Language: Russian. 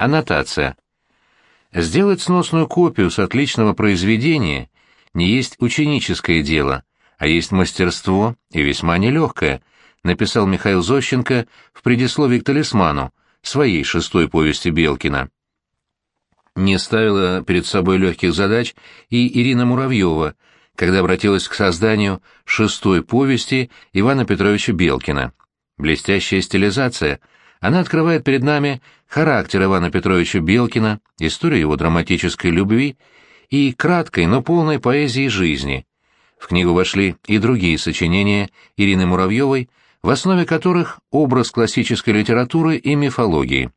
Аннотация. Сделать сносную копию с отличного произведения не есть ученическое дело, а есть мастерство и весьма нелегкое, написал Михаил Зощенко в предисловии к «Талисману», своей шестой повести Белкина. Не ставила перед собой легких задач и Ирина Муравьева, когда обратилась к созданию шестой повести Ивана Петровича Белкина. Блестящая стилизация. Она открывает перед нами характер Ивана Петровича Белкина, историю его драматической любви и краткой, но полной поэзии жизни. В книгу вошли и другие сочинения Ирины Муравьевой, в основе которых образ классической литературы и мифологии.